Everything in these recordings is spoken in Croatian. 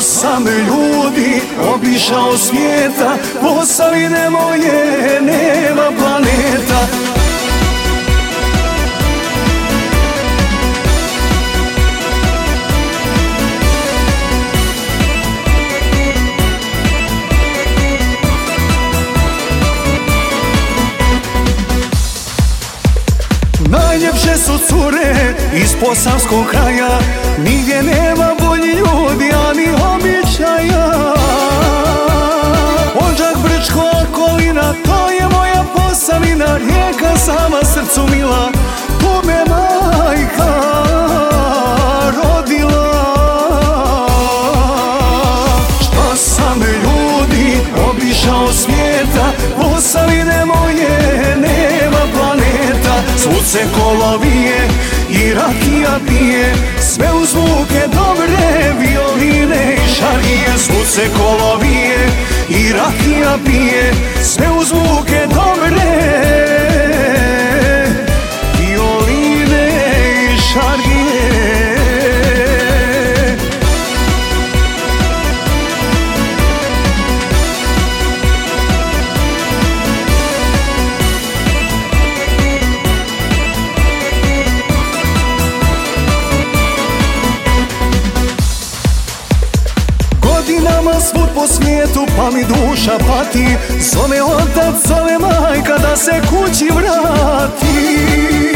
Sam ljudi obišao svijeta Posavine moje nema planeta. Najljepše su cure iz posavskog kraja srcu mila, tu me majka rodila. Šta sam ljudi obišao svijeta Posavine moje nema planeta. Svud se kolovije i rakija pije Sve u zvuke dobre violine i šarije. Svud se kolovije i rakija pije Sve u zvuke dobre šarije Godinama svud po svijetu pa mi duša pati. Zove otac, zove majka da se kući vrati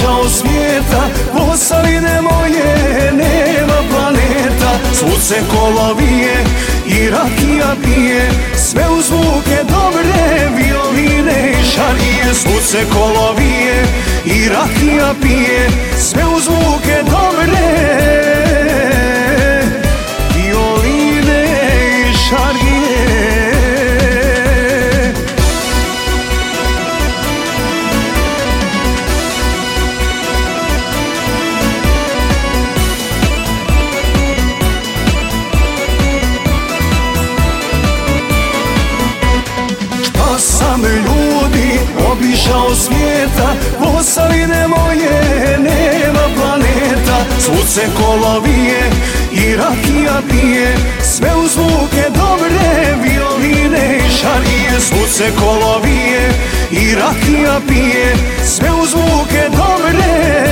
obišao svijeta Posavine moje nema planeta. Svud se kolovije i rakija pije Sve u zvuke dobre violine i šarije Svud se kolovije i rakija pije Sve u zvuke dobre obišao svijeta Posavine moje nema planeta. Svud se kolovije i rakija pije Sve u zvuke dobre violine i šarije. Svud se kolovije i rakija pije Sve u zvuke dobre